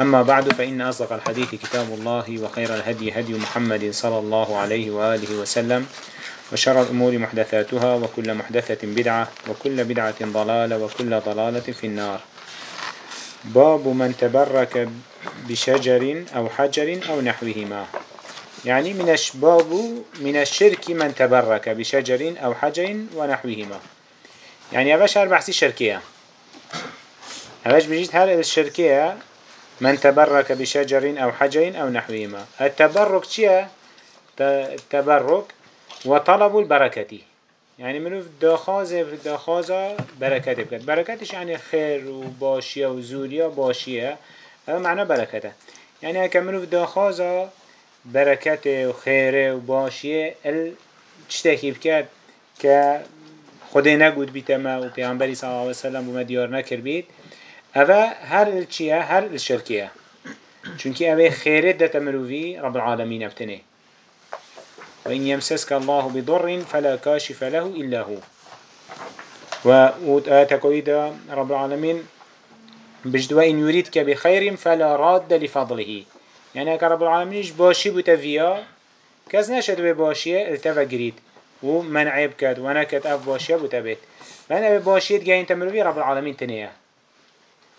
أما بعد فإن أصدق الحديث كتاب الله وخير الهدي هدي محمد صلى الله عليه وآله وسلم وشر الأمور محدثاتها وكل محدثة بدعة وكل بدعة ضلالة وكل ضلالة في النار. باب من تبرك بشجر أو حجر أو نحوهما. يعني من الشباب من الشرك من تبرك بشجر أو حجر ونحوهما. يعني أباش هر بحثي شركية. أباش بجيت هر الشركية من تبرك بشجر أو حجر أو نحوهما. التبرك شيء تبرك وطلب البركة. يعني منو داخازه داخازه بركة بكت بركتش يعني خير وباشية وزورية باشية هذا معنى بركته يعني هكا منو داخازه بركته وخيره وباشية ال تشتكي بكت ك خدای نگود بیت ما و پیامبری صلی الله علیه و سلم و مدیار نکر اوه هر الچیه هر الشرکیه چونکی اوه خیرت دت مروی رب العالمین ابتنه وإن يمسسك الله بضر فلا كاشف له إلا هو. وآتكويد رب العالمين بجدوا إن يريدك بخير فلا راد لفضله. يعني رب العالمين باشي بتفيا كز نشد بباشي التفا قريد ومنع بكت ونكت أف باشي بتبت فأنا بباشي تجين تمروي رب العالمين تنيه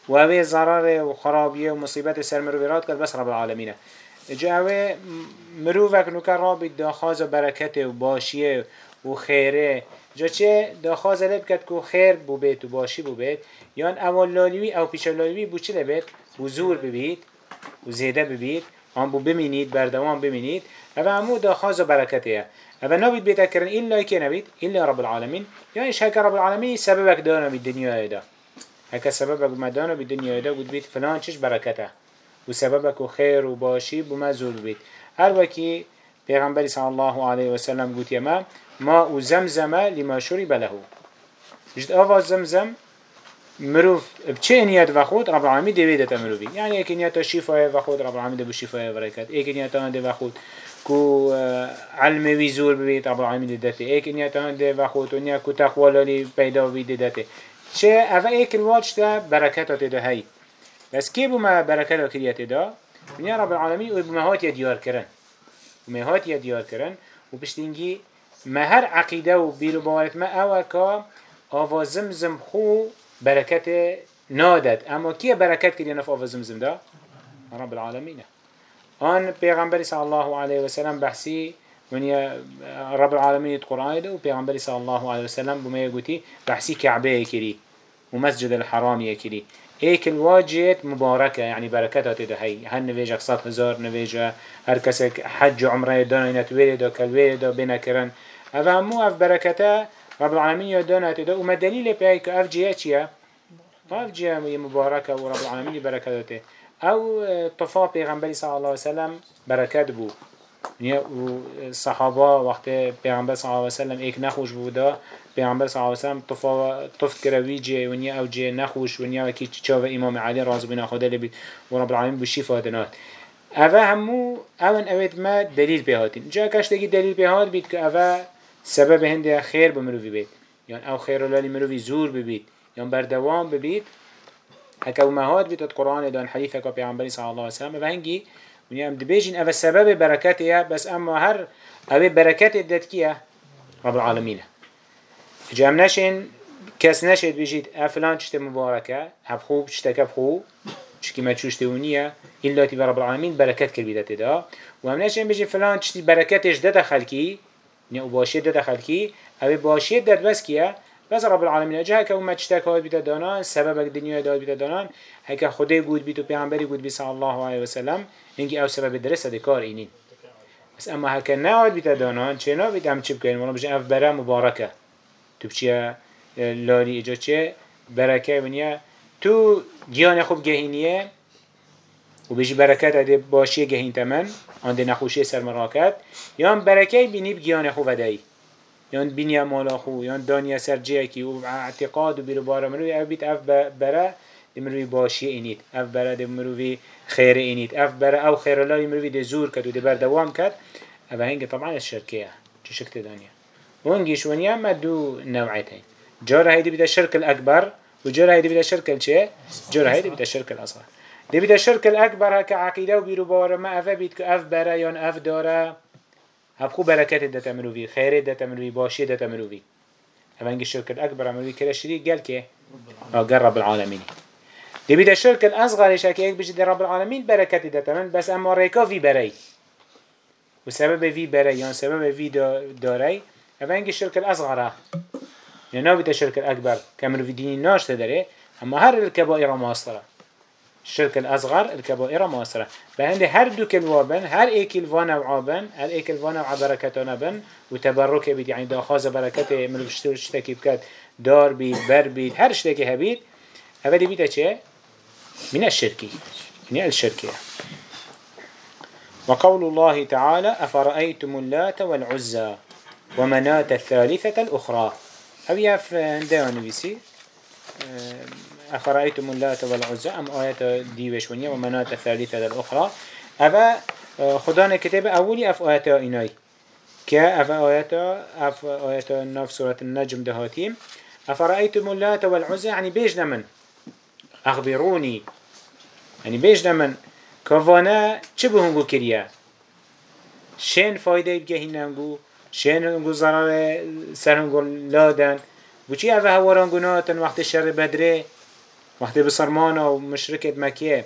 و اوه ضرر و خرابیه و مصیبت سر مروی راد کرد. بس رب العالمینه جا اوه مروفک نوکر رابید داخاز و برکت و باشیه و خیره. جا چه داخاز لب کرد که خیر بو بیت و باشی بو بیت یعن اول لالوی او پیش لالوی بو چه لبید؟ بو زور ببید و زیده ببید. آن بو بمینید بردوان بمینید. اوه همو داخاز و برکته اما نبید بيتا كرن إلا نبید؟ نبيد رب العالمین. یعنی شکر رب العالمين سببك دانا بالدنيا هيدا هک سببك مدانا بی دنیا دا بود بید فلان چش برکته. و سببك خير و باشي بما زول بيت هر وكي پیغمبر صلى الله عليه وسلم قلت يما ما زمزم لما شرب له جد آفا زمزم مروف بچه نیت و خود؟ رب العالمین دویده تا مروفی. یعنی ایک نیت شفای و خود رب العالمین دو و برکت. ایک نیت آن دو خود. کو علم وی زور ببید رب العالمین دته ایک نیت آن دو خود. و نیت کو تقوی لالی پیدا بید دته چه اوه ایک الواج تا برکتات ده هی. بس كي بما بركة لكريات دا؟ من رب العالمين وبما هات يديار كرن وما هات يديار كرن وبشتنجي ما هر عقيدة وبيرو بوارت ما أوكا آوا زمزم خو بركة نادت أما كي بركة كريانا في آوا زمزم دا؟ رب العالمين آن پیغمبر صلى الله عليه وسلم بحثي من رب العالمين القرآن ده وبيغمبر صلى الله عليه وسلم بما يقولي بحثي كعبه كري ومسجد الحرام يكري هيك الواجهت مباركة يعني بركتها تده. هي هن نواجه صد هزار نواجه هر كسك حج عمرة دانا ينت ولد كالولد بنا كرن أف همو أف بركته رب العالمين يدانا تده. وما دليل أف جية چيه أف جية مباركة ورب العالمين بركته أو طفا پیغمبر صلى الله عليه وسلم بركات بو. الصحابة وقت پیغمبر صلى الله عليه وسلم ایک نخوش بودا پیامبر صلی الله علیه و سلم طفا طفت کروی جه ونیا أو جه نخوش ونیا کی چاو امام علی راز بنا خدا لبی و رب العالمین بشی فادنات اوه همو اون اوید ما دلیل بهاتین جا کشتگی دلیل بهات بید که اوه سبب هنده خیر بمروی بید. یعنی أو خیر لالی مروی زور ببید. یعنی بردوام ببید. هکو مهات بید قرآن دان که پیامبری صلی الله علیه و سلم ونیا ام دبیجین اوه سبب برکتیه بس أما هر برکت داد کیه رب العالمینه جام نشین کس نشید بجید افلان چشت مبارکه هب خوب چشت کب خوب چکی ما چوشته ونیه إلا تبا رب العالمين بركات كربيدة دا وهم نشين بجي فلان ده دخل کی نه باشید ده دخل کی اوی باشید ده بس کیه؟ بس رب العالمین. اجها که اون شتک هاد بیتا دانان سبب دنیا داد بیت دانان هکا خدای گود بیت و پیامبری گود بی صلی الله علیه و سلم اینکه او سبب درس ده کار اینین. بس اما هکا نهاد بیتا دانان چه نا بیتا هم چی بکنین وانا بجه اف بره مبارکه. تو بچیه لاری اجا چه برکه تو گیان خوب گهینیه. و بیش برکت اده باشی گهین تمن. آن ده نخوشی سر مراکت یا برکه بینی بگیان خوب ادهی یا بینی مالا خو یا دانیا سر جیکی و اعتقاد و بیرو بارا مروی بیت اف بره ده مروی باشی اینید. اف بره ده مروی خیر اینید. اف بره أو خیر الله مروی ده زور کد و ده بردوام کد. أو هنگ طبعا الشرکیه چه شکل دانیا ونجيش ونيا ما دو نوعيتين جارة هيدي بدا الشرك الأكبر وجارة هيدي بدا الشرك الشيء جارة هيدي بدا الشرك الأصغر. دي بدا الشرك الأكبر هكا عقيدة وبيرو بارا ما أفا بيت أف برا يان أف دارا هبخو هب خو برکت دت مروی خیر دت مروی باشی دت مروی همانگی شرکت اکبر الأكبر عملو شریک گل که قال رب العالمین. دبی ده شرکت اصغر شکی یک بجید رب العالمين برکت ده تعمل بس اما ریکا وی برای و سبب وی برای یا سبب وی دارای همانگی شرکت يعني نو نابی ده الأكبر اکبر في دینی ناشته داري اما هر الكبائر ما اصلا الشرك الأصغر الكبائر ماصرة بهند هر دو كلوابن هر ايك الوانا وعابن هر ايك الوانا وعبركتنا بن وتبرك بيد يعني داخاز بركته من الشتكي بكات دار بيد بر بيد هر شتكي هبيد هبدي بيتا چه؟ من الشركي من الشركية وقول الله تعالى أفرأيتم اللات والعزى ومنات الثالثة الأخرى. أو يف عنده نبيسي أفرأيتم اللات والعزى أم آيات ديوش ونيا ومنات الثالثة الأخرى؟ أفا خدانا كتاب أولي أف آيات إناي. كا أف آيات أف آيات نف سورة النجم دهاتيم. أفرأيتم اللات والعزى يعني بيجنا من أخبروني. يعني بيجنا من كفانا چه كريا؟ شين فايدة بجهنم شين هنگو ضرر سر هنگو لادن بوچی اوه هواران گناهتن وقت شر بدره؟ وقت بسرمان و مشرکت مکیه.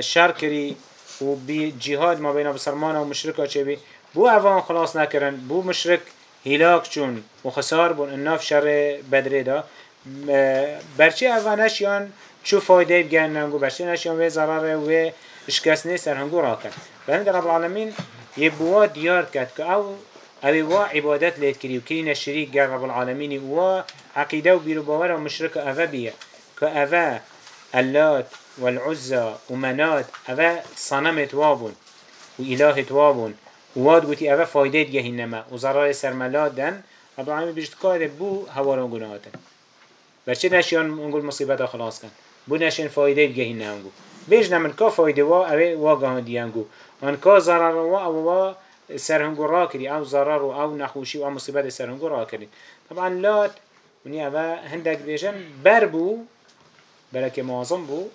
شر کری و بی جهاد ما بین بسرمان و مشرکا چه بی. بو اوان خلاص نکرن بو مشرک هلاک چون و خسار بون اناف شر بدره دا. برچه اوانش یان چو فایده بگن نگو برچه نشیان و ضرر و اشکست نیست هنگو را کن بلند رب العالمین یه بوا دیار کرد که او اوی وا عبادت لید کری و کرین شریک گر رب العالمین و عقیده و بیرو باور و مشرک اوه بیه. که اوه اللات والعزة ومنات أفا صنم توابون وإله توابون وواد قوتي أفا فايدة جهنما وزرار سرملات دن رب العالمين بجد كاد بو هوارون قناهاتن برچه نشيان نقول مصيبتا خلاص كان بو نشيان فايدة جهنما نقول بيجنا من كا فايدة وا أوي واقعان ديانقو من کا ضرر و أو سرهنگو را کری أو ضرر و أو نخوشی و أو مصیبت سرهنگو را کری طبعا لات ونیا و هندک بیشن بر بو بلکه معظم بو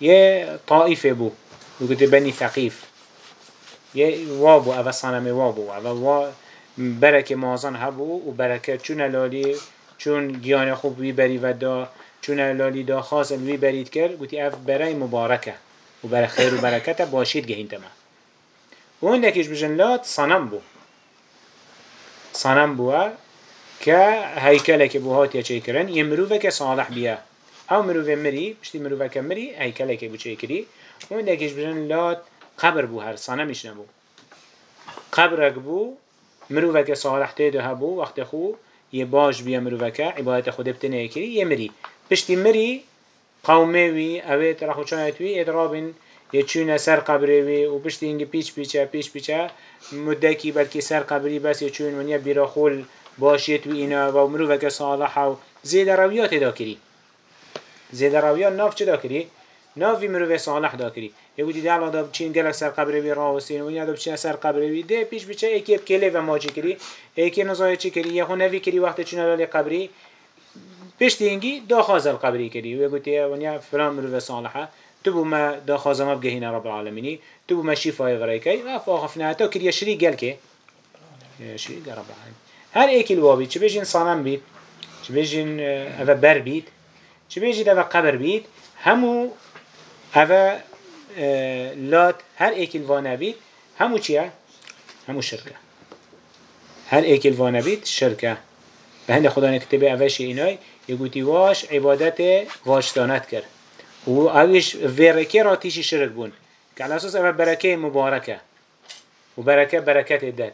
یه طائفه بو وقت بني ثقيف یه وابو او صنم وابو او وا برکه مازن هبو و برکه چون لالی چون گیان خوب وی بری و دا چون لالی دا خاص وی برید کرد گوتی اف برای مبارکه و برای خیر و برکت باشید گهین تمام و اندکیش بجن لات صنم بو صنم بوا که هیکله که بو چه یه که صالح بیا او مروفه مری بشتی مروفه که مری هیکله که بو چه کری و اندکیش بجن لات قبر بو هر صنمش نبو قبرك بو مروفه که صالح تیده هبو وقت خو یه باش بیا مروفه که عبادت خود بتنه کری یه مری. پشتی مری قومه وی اوه ترا خوشانت وی ادرابین یه چونه سر قبره وی و پشت اینگه پیچ پیچه پیچ پیچه. مدکی بلکه سر قبری بس یه چون ونیا بیرا خول باشید و اینا و مروفه که صالح و زید رویات دا کری. زید رویات ناف چه دا کری؟ نافی مروفه صالح دا کری. یه گوتی دعلا دا بچین گلک سر قبره وی راوستین و یا دا بچین سر قبره وی. ده پیش پیچه ایکی کلی و ماجی کری. ایکی نزای چی کری؟ یه خو نوی کری وقت چونه لالی قبری. پشت اینگی دا خازل قبری کری. و گوتی ونیا فلان مروفه صالحه تبو ما دا خازم رب العالمين تبو ما شفاء غريكي ما فاخفنا تا كريا شريك قال كي شريك رب هر ایکی لوابی چه بیجین صنم بید؟ چه بیجین اوه بر بید؟ چه بیجید او قبر بید؟ همو اوه لات هر ایکی لوانه بید همو چیه؟ همو شرکه. هر ایکی لوانه بید شرکه. به هند خدا نکتبه اوش اینای یگوتی واش عبادت واشتانت کرد و اویش ورکه را تیشی شرک بون. که الاساس اوه برکه مبارکه. و برکه برکت داد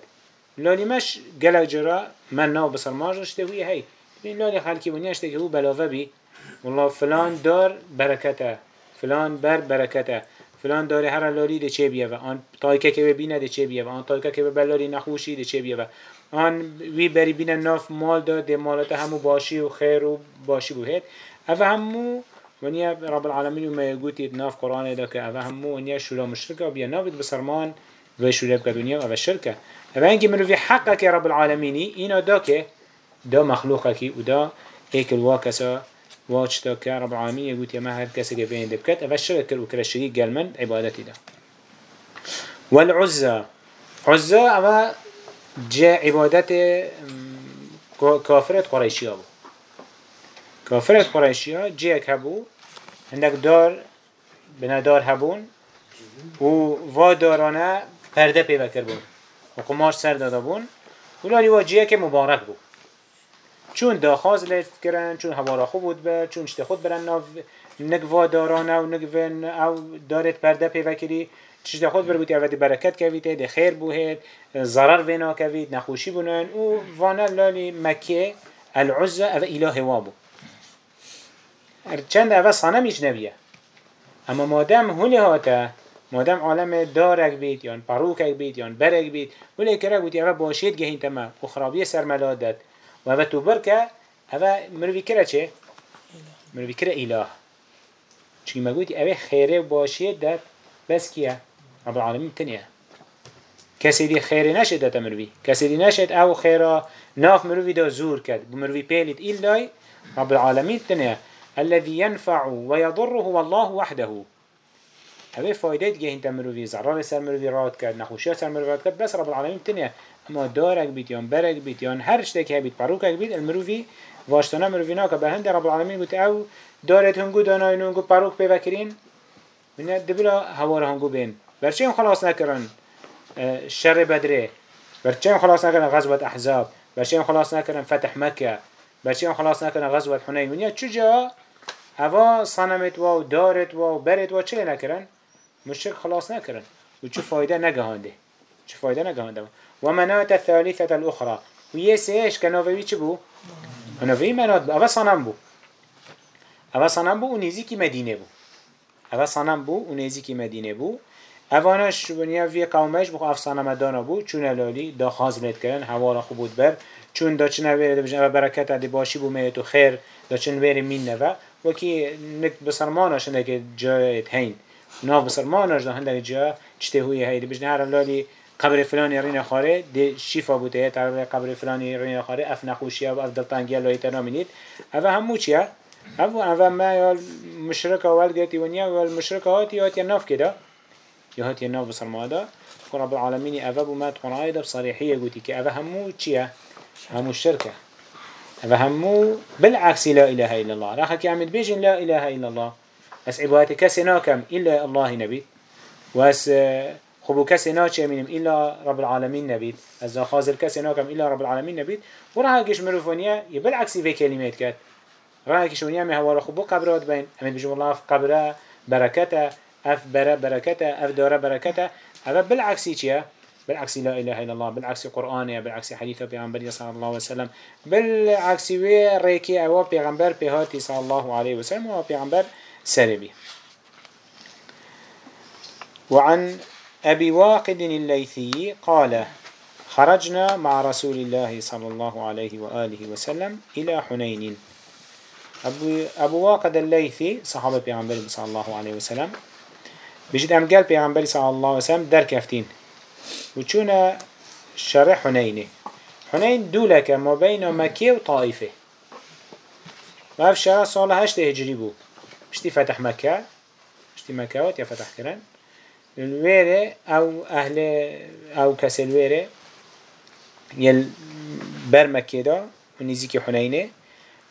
لالي مش قلق جرا من ناو بصر ماجر اشتهوي هاي لالي خلقي بنيا اشتهي هو بلاوه بي والله فلان دار بركته فلان بر بركته فلان داره هر لاری ده چه بیه و آن تایکه که ببینه ده چه بیه و آن تایکه که بلاری نخوشی ده چه بیه و آن وی بری بینه ناف مال داد ده مالات همو باشی و خیر و باشی بوهید اوه همو ونیا رب العالمین ما يقولي ناف قرآن ده که اوه همو ونیا شولا مشرکه و بیا نافد بسرمان و شولا بکا دنیا و شرکه اوه انگی منو في حقه که رب العالمینی اینا دا که دا مخلوقه کی و دا ایک الواکسا واجتا که رب العالمین يقول يا ما هر كسر يبين دبكت. أفشل كل وكل الشريك قال من؟ عبادتي ده. والعزة. عزة أما جاء عبادت كافرة قريشية بو. كافرة قريشية جاء هبو عندك دار بنا دار هبون و و دارانه پرده پیوه بون و قماش سر داده بون ولی واجیه که مبارک بود. چون داخاز لیت کرن چون هوا خوب بود به چون شته خود برن ناف نگوا دارانه و نگوین او دارت پرده پیوه کری خود بر بودی اول برکت کوید ده خیر بوهید ضرر وینا کوید نخوشی بونن و وانا لالی مکه العزه او اله وابو چند ایش نبیه اما مادم هلی هاته مادم عالم دارک بید یا پروکک بید یا برک بید ولی کرا گوتی اول باشید گهین تمام و خرابی سرملادت و هذا تو بركة هذا مروي كرا چه؟ مروي كرا إله چون ما قلت أبي خيره باشيه دات بس كيا رب العالمين تنيا كسي دي خيره نشد دات مروي كسي دي نشد أو خيره ناف مروي دا زور كد بمروي بيلت إلا رب العالمين تنيا الذي ينفع ويضر هو الله وحده. هذا فايدة جه انت مروي زرار سر مروي رات كد نخوشيا سر مروي رات كد بس رب العالمين تنيا اما دارك بيت يان برك بيت يان هر شتك هبيت باروكك بيت المروفي واشتنا مروفي ناكا بهند رب العالمين قلت أو دارت هنگو داناين هنگو باروك بيوكرين من دبلا هوار هنگو بين برچه خلاص نكرن شر بدره. برچه خلاص نكرن غزوة احزاب. برچه خلاص نكرن فتح مكة برچه خلاص نكرن غزوة حنين من چجا؟ هوا صنمت و دارت و برت و چه نكرن مشرك خلاص نكرن و چه فايده نگهانده. چه فايده نگهانده. ومنات الثالثة الأخرى ويسيش كنوفي چه بو؟ نوفي منات بو أفا صنم بو أفا صنم بو ونزيكي مدينة بو أفا صنم بو ونزيكي مدينة بو اوانش بنیا وی قومش بخو اف صنم بو چون الالی دا خاز بلد کرن هوا خوب بود بر. چون دا چنه ویره دا بجن برکت دی باشی بو میتو خیر. دا چن ویره مین نوا وکی نک بسرمانش هنده جایت هین ناف بسرمانش دا هنده جا چته هوی هیدی بجن هر الالی قبر فلانی رین خاره ده شیفا بوده در قبر فلانی رین خاره اف نخوشی و اف دلتانگی الله تنامینید اوه همو چیه؟ اوه اوه ما یا مشرک اول گیتی ونیا و المشرک هاتی هاتی ناف کده یا هاتی ناف بسرما دا. رب العالمین اوه بومد قرآن ده بصریحیه گوتی که اوه همو چیه؟ همو شرکه اوه همو بالعكس لا إله إلا الله. راح كي عمد بيجن لا إله إلا الله. بس عبادتك كسناكم إلا الله نبي وأس خبو کسی ناچه مینم إلا رب العالمين نبید از خازر کسی ناکم إلا رب العالمين نبید و راه کش مروفونیه یه بالعکسی في کلمات کرد راه کش ونیا می هوار خبو قبرات بین امید بجم الله في قبره بركته أف بره بركته أف داره بركته. اف بالعكس چیه بالعكس لا إله إلا الله بالعكس قرآن بالعكس حديث پیغمبر صلى الله عليه وسلم. بالعكس وي ريكي أو پیغمبر بهاتي صلى الله عليه وسلم. و پیغمبر سربي وعن أبي واقد الليثي قال خرجنا مع رسول الله صلى الله عليه وآله وسلم إلى حنين. أبو, واقد الليثي صحابة بيغنبري صلى الله عليه وسلم. بجد أم قال بيغنبري صلى الله عليه وسلم در كفتين وچونا شرع حنيني؟ حنين دولك ما بين مكة وطائفة. وهف شرع صالة هشت هجري بو مشتي فتح مكة؟ مشتي مكة وتي فتح كرن. الويرة أو أهل أو كس الويرة يل برمكة دا ونزيك حنينة.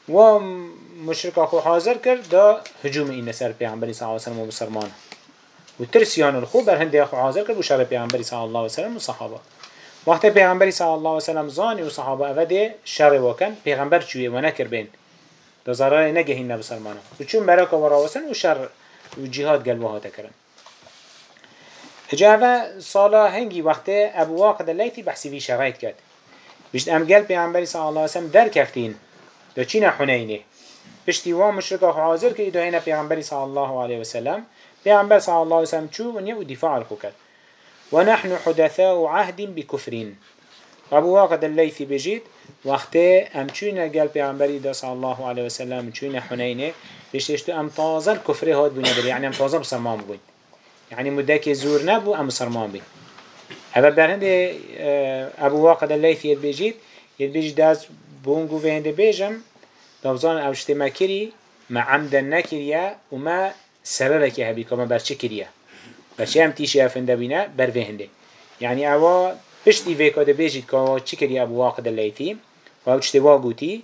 ومشرك أخو حاضر كر دا هجوم إن سر بيعنبري صلى الله عليه وسلم وبصرمان وترسيان الخو برهند أخو حاضر كر وشار بيعنبري صلى الله عليه وسلم وصحابة. وقت پیغمبری صلی الله علیه و سلم زانی و صحابه اوده شر وکن پیغمبر چویه و دا ضرر نگهین نبسلمانه و چون برا که وراوسن و شر و جهاد قلبه ها تکرن جاوا سالا هنگی وقت ابو واقد لیتی بحثی وی شرایط کرد. بشت ام قلب پیغمبری صلی الله علیه و سلم در کفتین دا چین حنینه بشتی و مشرکا حاضر که ایدو هینا پیغمبری صلی الله علیه و سلم پیغمبر صلی الله علیه و سلم چو ونیا و دفاع الخو کرد ونحن حدثاء عهد بكفرين أبو واقد الليثي بجيت وقت ام چونا قال پیغمبری دا صلی الله علیه و سلم چونا حنینه بشتشتو ام تازه الكفر هاد بنا بری يعني ام تازه بسرمان بوين يعني مدك زور نبو ام بسرمان بين هذا برهند ابو واقد يد بجيت يد بجيت داز بونگو و هنده بیجم دابزان اوشته ما کری ما عمدن نکریه و ما سببه که هبی که ما برچه کریه؟ بچه هم تیشی افنده بینه بر هنده يعني اوا پشتی وی کده بیجید که اوا چی کری ابو واقد اللیتی و أو چته واگوتی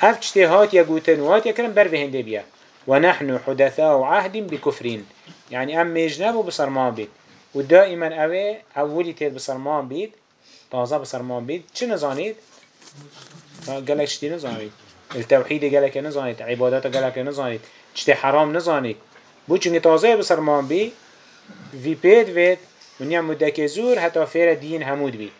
اف چته هات یا گوتن و هات یا کرن بر هنده بیا. و نحن حدثاء عهد بكفرين يعني ام مجنب بصرمان بيت ودائما اوه اولی تید بصرمان بيت تازه بصرمان بيت چه نزانید؟ قالك شتي نزانید التوحيد قالك نزانید عبادات قالك نزانید چته حرام نزانید بو چونگه تازه بصرمان بي في بيت ويت ونیا مدک زور حتی فیر دین همود بی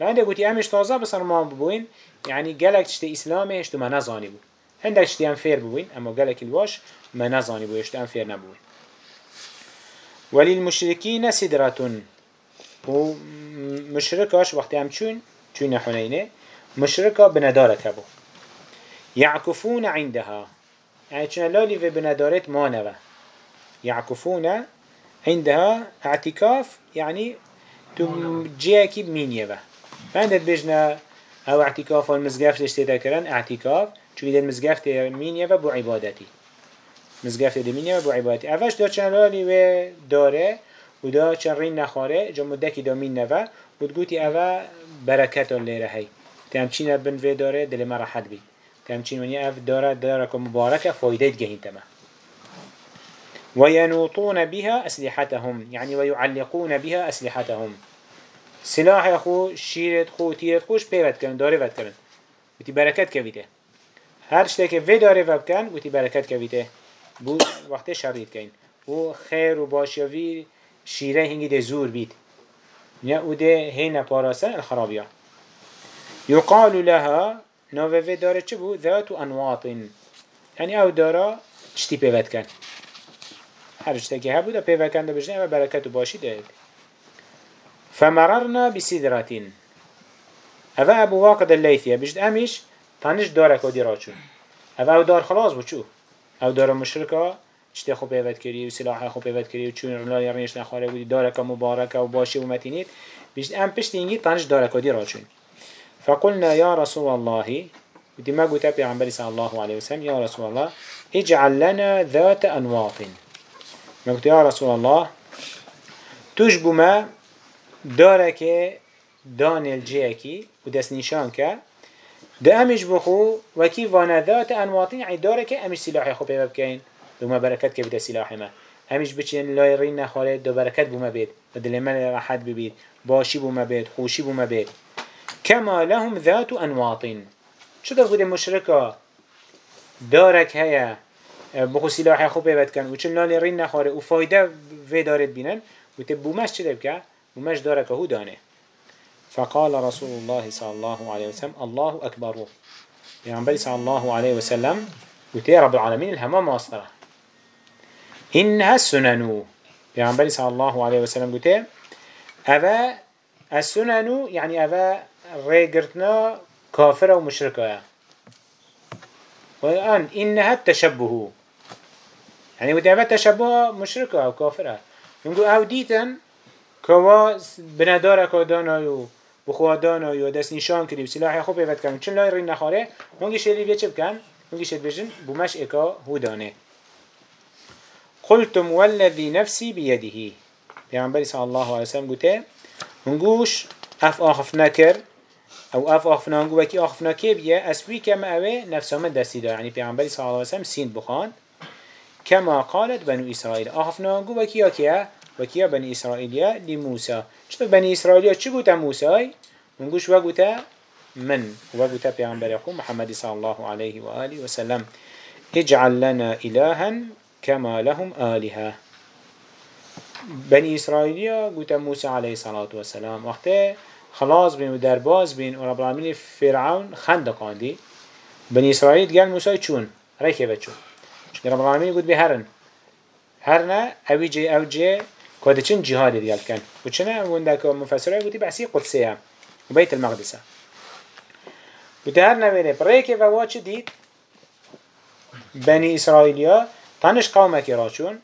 لعنده گوتی امش تازه بصرمان ببوين يعني قالك تشتي إسلامي اشتو ما نزاني بو هندك تشتي ام فير بوين اما قالك الواش ما نزاني بو اشتو ام فير نبوين وللمشركين سدرة ومشركاش وقت ام چون چون حنينه مشركا بندارك هبو. يعكفون عندها. يعني چون لالي في بندارت ما نوا يعكفون عندها اعتكاف يعني تم جيكي بمين يبا فعندت بجنا أو اعتكاف والمزقاف تشتيتا كرن اعتكاف. چون ده المزقاف مين يبا بو عبادتي. مزقاف ده مين يبا بو عبادتي. افش دا چند لالي و داره و دا چند رين نخاره جا مدكي دا مين نوا و تقوتي اوه بركات اللي رهي تامچين بن في داره دل ما بي تامچين وني أف داره داره مباركة فايده جهين تمام. وينوطون بها أسلحتهم يعني ويعلقون بها أسلحتهم. سلاح أخو شيرت خو تيرت خوش بيوت كن داري وت كن وتي بركات كويته هر شتك في داري وت كن وتي بركات كويته بو وقت شريط كين و خير و باشيوي شيره هنگي ده زور بيت يا وده هنا باراسا الخرابية يقال لها نوفي في داري چبو ذات أنواط يعني أو دارا شتي بيوت كن هر شتكي هبو دا پیوکن دا بجنه و برکت و باشی دهید. فمررنا بسدراتين اوه ابو واقد الليثية بجد امش تانش دارك ودي راچون اوه أو دار خلاص بو چو. أو دار مشركا چته خو پیوت کری و سلاح خو پیوت کری و چون رلای رنش نخواره بودی. دارک مبارک و باشی و متینید. بجد ام پشت اینگی تانش دارك ودي راچون فقلنا يا رسول الله. ودي ما قلت عن صلى الله عليه وسلم يا رسول الله اجعل لنا ذات أنواط. نقطه يا رسول الله تجبو ما داره که دانل جیکی و دست نیشان که ده امیش بخو وكي وانا ذات انواطين عدارك امش سلاحي خو بيبكين دوما بركتك بدا سلاح ما امیش بچین لایرین خالد دو برکت بومه بید و دل من راحت ببید باشی بومه بید خوشی بومه بید کما لهم ذات انواطین چطور بوده مشرکا دارک هیا بخو سلاح خوب بيبت كان و چل نالی رین نخواره و فایده وی دارد بینن. و تب بومش چه بکه بومش داره که هو دانه. فقال رسول الله صلى الله عليه وسلم الله أكبر يعني صلى الله عليه وسلم وتي رب العالمين الهمام ماصرة إنها السنن. يعني صلى الله عليه وسلم قلت أبا السنن؟ يعني أبا ريقرتنا كافرة ومشركة والآن إنها التشبه. یعنی يعني ودعوة شبه مشرك أو كافر ينقول أو ديتن كوا كودانا يو بخوا دانايو دست نشان كريب سلاح خوب يفت كان چون لا يرين نخاره هنگي شريف يچب كان هنگي شد بجن بمش إكا هودانه قلتم والذي نفسي بيده پیامبری صلی الله علیه وسلم گوته هنگوش اف آخف نکر او اف آخف نانگو وکی آخف نکه بیه اسوی كم اوه نفسه من دستي دار يعني یعنی پیامبری صلی الله علیه وسلم سین بخاند كما قالت بنو إسرائيل. أخفنا نقول وكيا كيا؟ وكيا بني إسرائيل لموسى. شتو بني إسرائيل؟ شو قلت موسى؟ ونقولش وقتا من؟ بيغمبر يقول محمد صلى الله عليه وآله وسلم. اجعل لنا إلها كما لهم آلهة. بني إسرائيل قلت موسى عليه الصلاة والسلام. وقت خلاص بين ودرباز بين ورب العالمين فرعون خندق عندي بني إسرائيل قال موسى چون؟ ريكي چون؟ رب العالمين قلت بهرن هرنا اوی جي او جي كده جهاد ديال كان وچنا وندك مفسره قلت بحسي قدسيه وبيت المقدسه قلت هرنا بينه بريكي وواچ ديت بني إسرائيليا تنش قومك راشون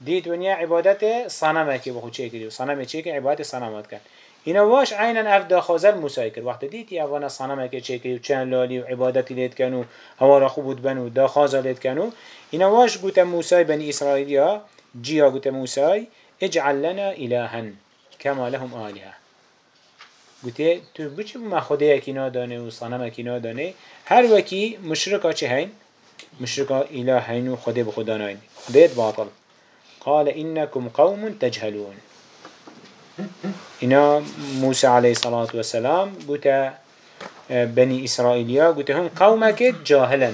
ديت ونيا عبادت صنمك بخو چه كده صنم چه كده عبادت صنمات كان اینا واش عینا اف داخازل موسای کرد. وقتی دیتی اوانا صنمه که چه و چند لالی و عبادتی لید کنو هوا خوب بود بنو داخازا لید کنو اینا واش گوت موسای بنی اسرائیلیا جیا گوت موسای اجعل لنا الها كما لهم آلهه گوته تو بچه ما خوده یکی نادانه و صنم یکی نادانه. هر وکی مشرکا چه هین؟ مشرکا اله هین و خوده بخدا خودت باطل. قال إنكم قوم تجهلون. إنا موسى عليه الصلاة والسلام قلت آه، بني إسرائيليا قلت هم قومك جاهلا.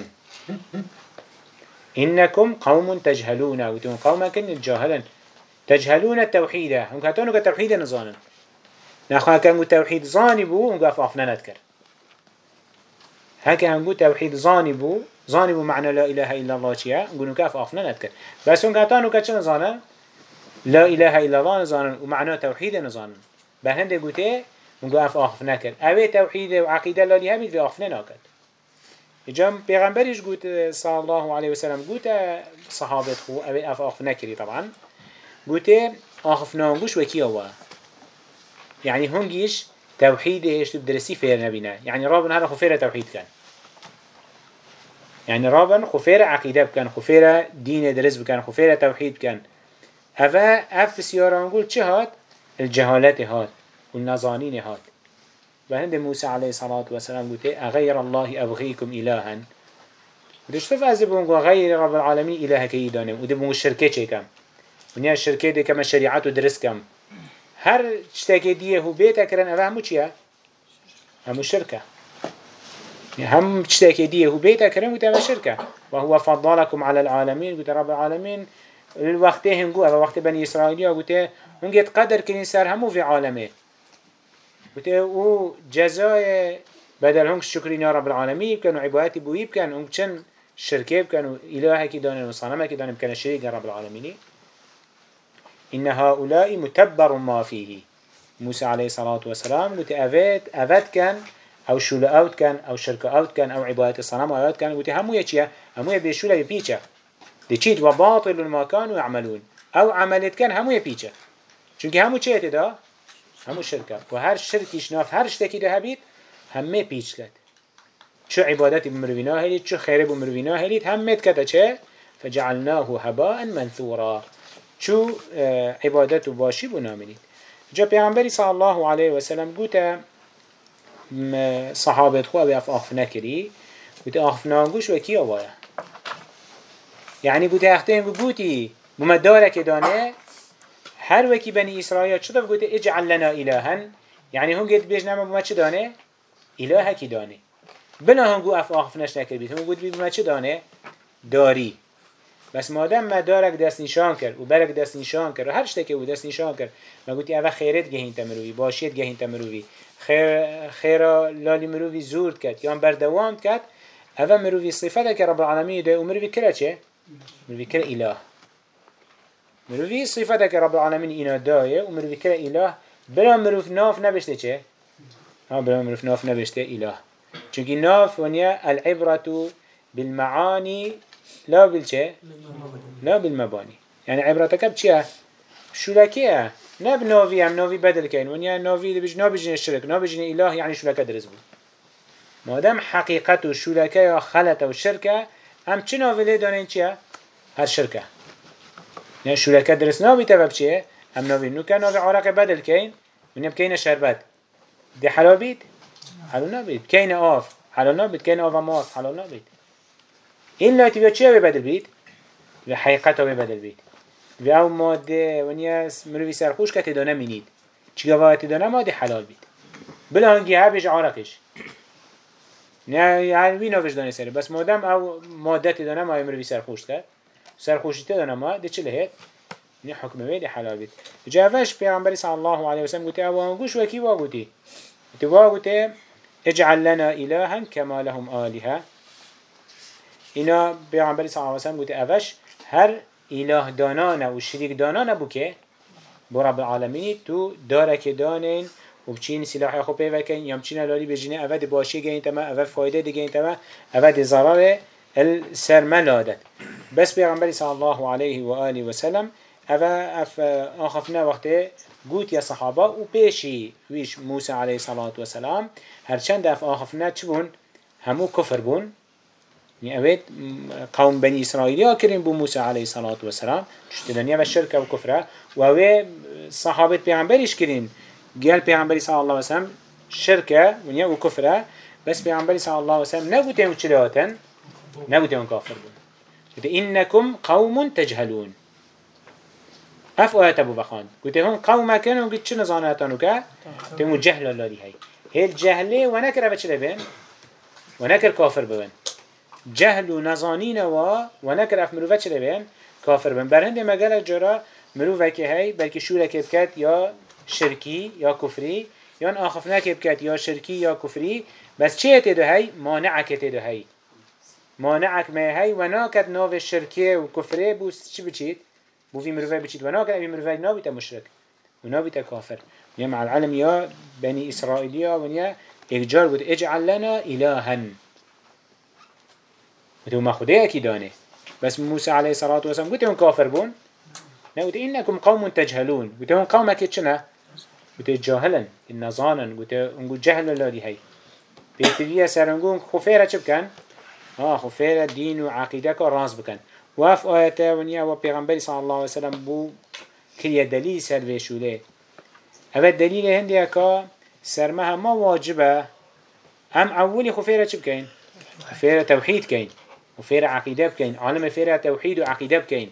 إنكم قوم تجهلون قلت هم قومك جاهلا. تجهلون التوحيد هم كاتونك التوحيد نظانا نخواه كان توحيد ظاني بو هم قاف أفنا نذكر. هكا هم توحيد ظاني بو ظاني بو معنى لا إله إلا الله چيا؟ نقولوا كاف أفنا نذكر. بس هم كاتونك چه نظانا لا إله إلا الله نظانا ومعنى توحيد بهنده قوته ونقول أف آخف نكر أوه توحيد وعقيدة لالي هبيد في آخف نكر جام پیغمبرش قوت صلى الله عليه وسلم قوت صحابت خو أوه أف آخف نكري طبعا. قوته آخف نانگوش وكي هو يعني هنجيش توحيد إيش تدرسي فير نبينا يعني رابن هذا خفيرة توحيد كان يعني رابن خفيرة عقيدة كان خفيرة دين درس بكان خفيرة توحيد كان أفا أف سيارة نقول چه هات؟ الجهالات هات والنظانين هات بهند موسى عليه الصلاة والسلام قلت أغير الله أبغيكم إلها؟ ودش تفعز بونقو غير رب العالمين إله كيدانه ودي بونقو الشركة كم ونيا الشركة دي كما شريعات ودرس كم هر شتاكي ديه هو بيتا كرن أفا همو چيا همو شركة هم شتاكي ديه هو بيتا كرن وتما شركة وهو فضلكم على العالمين قلت رب العالمين الوقت هنگو أو وقت بني اسرائيليا قلت هنگت قدر كنين سر همو في عالمه. أو جزاء بدل هنگ يا رب العالمين بكن وعبادتي بوي بكن هنگ چن شركه بكن وإلهه كي دانن وصنمه كي دانن بكن شريك رب العالمين إن هؤلاء متبر ما فيه موسى عليه الصلاة والسلام قلت أفت أفت كان أو شولا أوت كان أو شركة أوت كان أو عبادة الصنم أوت كان قلت همو يچيا همو يبيشولا يبيچا دي وباطل ما كانوا يعملون أو عملت كان همو يبيچا چونك همو چه دا همو شركة و هر شركيش ناف هر شتكي ده هبيت همه پیچ لد چو عبادت بمروینا هلید چو خیر بمروینا هلید همه کتا چه؟ فجعلناه هباء منثورا. چو عبادت و باشی بنامنید جا پیغمبری صلی الله علیه و سلم گوتا صحابت خو او اف آخف نکری گوتا آخف نانگوش و کی آوایا يعني قلت اختين قلتي بمدارك دانه هر وکی بنی اسرائیل چطور گوته اجعل لنا الهن یعنی هون گید بیش نما بما چه دانه؟ اله کی دانه. بنا هم گو اف آخف که بید هون گوت بما چه دانه؟ داری. بس مادم ما دارک دست نشان کرد و برک دست نشان کرد. و هر که او دست نشان کرد. ما گوتی اوه خیرت گهین تمروی باشیت گهین تمروی. خیر خیرا لالی مروی زورد کرد. یا بردوام کرد. اوه مروی صفت که رب العالمین ده. و مروی کرا چه؟ مروی کرا اله إله مروي صفتك رب العالمين إنا داية ومروي كره إله بلا مروف ناف نبشته چه؟ ها بلا مروف ناف نبشته إله چونكي ناف ونيا العبرة بالمعاني لا بالچه؟ لا بالمباني يعني عبرتك؟ شو لكيه؟ ناب نوفي هم نوفي بدل كين ونيا نوفي بيج نابجين الشرك نابجين إله يعني شو لك درس بو ما دام حقيقته شو لك يا خلته والشركة هم چه ليه دانين چيه؟ هر شركة نه شورکه درست ناوی تا بچه هم ناوی. نو که آره ناوی عرق بدل کن و نیم کین شربت. ده حلال بید؟ حلال نبید. کین آف. حلال نبید. کین آف هم آف. حلال نبید. این لایتی بیا چیه بدال بید؟ و حقیقت وی بدال بید. و آو ماده و نیاز مروی سرخوش که تدانه مینید. چگاه تدانه؟ ماده حلال بید. بلا هنگی هبش عرقش. نه هر وی نوش دانه سره. بس مادم او ماده تدانه ما مروی سرخوش که. سرخوشی دانه ما ده چه لهید نه حکم وی ده حلال بید صلی الله علیه وسلم گوته او گوش وکی وا گوتی گوته وا گوته اجعل لنا إلها كما لهم آلهة اینا پیامبری صلی الله علیه وسلم گوته اوش هر اله دانانه و شریک دانانه بو که بو رب العالمین تو داره که دانین و بچین سلاح خو پیوکن یا بچین لالی بجینه اول باشی گین تما اول فایده دی گین تما ضرر السرملادت بس پیغمبر صلی الله علیه و آله و سلم اول اف آخفنا وقته قوت يا صحابة و بيشي ويش موسى عليه الصلاة والسلام. هرچند أف آخفنا چه؟ همو كفر بون. يعني أبيت قوم بني إسرائيل كريم بو موسى عليه الصلاة والسلام. تشتدنيا بالشركة وكفرة وهو صحابة بيعنبريش كريم قال بيعنبري صلى الله عليه وسلم شركة ونيا وكفرة بس بيعنبري صلى الله عليه وسلم نبوده اون کافر بود. گوته اینکم قوم تجهلون. اف آیت ابو بخان. گوته هم قوم کن و گوته چه نزانه که؟ تیمو جهل الله دی هی. هیل جهله و نکر بچه چه ببین؟ و نکر کافر ببین. جهل و نزانین و و نکر اف مروفه چه ببین؟ کافر ببین. برهنده مگل جرا مروفه که هی بلکه شوره که بکت یا شرکی یا کفری یا آخفنه که بکت یا شرکی یا کفری. بس چه تیده هی؟ مانعه که تیده هی. مانعک ما هی و ناکت ناو شرکی و کفری بو چی بچید بو في مروفه بچید و ناکت اوی مروفه نابیت مشرک و نابیت کافر یا مع العلم یا بني إسرائيلية ونيا إجار بود اجعل لنا إلها وتو ما خديه دانه بس موسى عليه الصلاة والسلام قلت كافر بون قلت إنكم قوم تجهلون قلت قوم اكي چنا قلت جاهلا إن ظانا انقل جهل الله دي هاي بيتريا سرنقون خفيرة چه بكن آه خفيرة دين وعقيدة راس بكن وف آياته ونيا وبيغنبري صلى الله عليه وسلم بو كريا دليل سر ويشوله هذا الدليل هندي اكا سرمها ما واجبه. ام اولي خفيرة چه بكين خفيرة توحيد كين وفير عقيدة بكين عالم فير توحيد وعقيدة بكين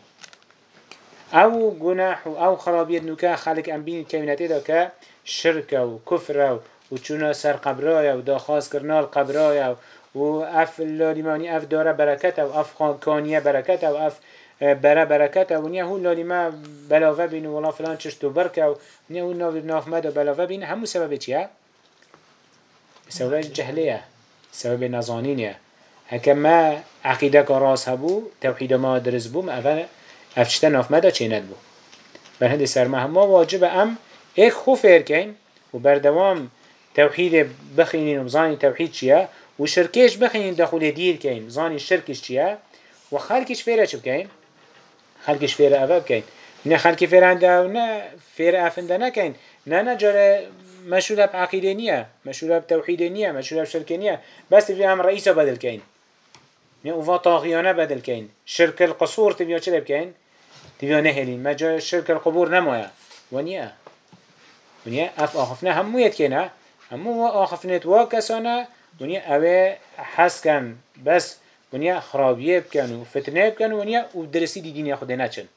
أو جناح أو خرابية نكا خالق انبين الكائنات دا شركة وكفرة وچونا سر قبرايا ودا خاص كرنا القبرايا وأف اللاليماني أف دارا بركته وأف خانكانية بركته وأف برا بركته ونيا هو اللاليما بلاوه بين ولا فلان چشتو بركه ونيا هو ناف ناف مدى بلاوه بين همو سبب چيا؟ سبب الجهلية سبب نظانينية هكا ما عقيدة كراس هبو توحيد ما درس بو ما أفن أفشتن ناف مدى چيند بو. بل هندي سر ما واجب أم ايك خو فير كين وبردوام توحيد بخينين وبزاني توحيد وشركيش بخينين دخول دير كين بزاني الشركش چيا وخلقش فيرا چب كين خلقش فيرا أفا بكين نه خلق فيرا عنده نه فيرا أفنده نكين نه نه جاره مشهور بعقيدة نية مشهور بتوحيد نية مشهور بشركة نية بس في هم رئيسه بدل كين يعني اوفا طاغيانه بدل كين شرك القصور تبيا چه بكين تبيا نهلين ما جا شرك القبور نمويا ونيا ونيا اف آخفنا همو يتكينا همو آخفنا تواكسانا دنیا اوه حس کن بس دنیا خرابیه بکن و فتنه بکن و دنیا درسی دی دینی خود نچن.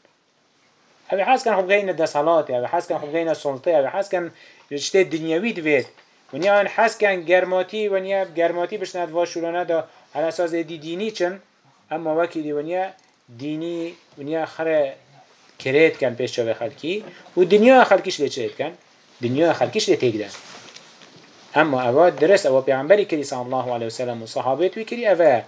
اوه حس کن خب گین ده صلاته اوه حس کن خب گین سلطه اوه حس کن رشته دنیاوی دوید ونیا اون حس کن گرماتی ونیا گرماتی بشند واشورانه دا على اساس دی دینی چن اما وکیلی ونیا دینی ونیا خره کرید کن پیش چاوه خلکی. و دنیا خلکیش لیچه کن؟ دنیا خلکیش لیتیگ دن. اما اوا درست اوا پیغمبری کری صلی الله علیه وسلم و صحابت وی کری اوا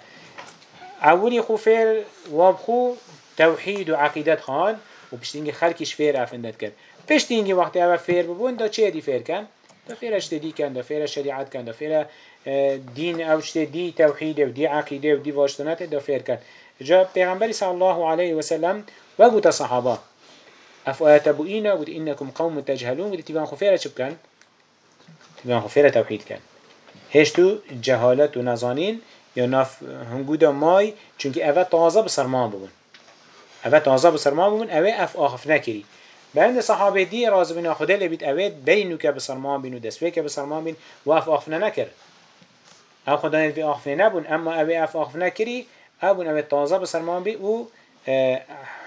اولی خو فیر وابخو توحید و عقیدت خان و پشتینگی خلقیش فیر افندت کرد پشتینگی وقتی اوا فیر ببون دا چه دی فیر کن دا فیرش دی کن دا فیر شریعت کن دا فیر دين أو شته دي توحيد و دي عقيدة و دي واشتنات دا فير كان جاء پیغمبر صلى الله عليه وسلم وقت صحابة اف آيات بوئينا قلت إنكم قوم تجهلون قلت تبان خفيرة شب كان تبان خفيرة توحيد كان هشتو جهالت و نزانين یا ناف هنگودا مای چونکه اوه تازه بسرمان ببون اوه تازه بسرمان ببون اوه اف آخف نکری. بعد صحابه دی راز بنا خدا لبید اوه بینو که بسرمان بین و دسوه که بسرمان بین و اف آخف نکر او خدا نیت في آخفه نبون اما اوه اف آخف نکری ابون اوه تازه بسرمان بی و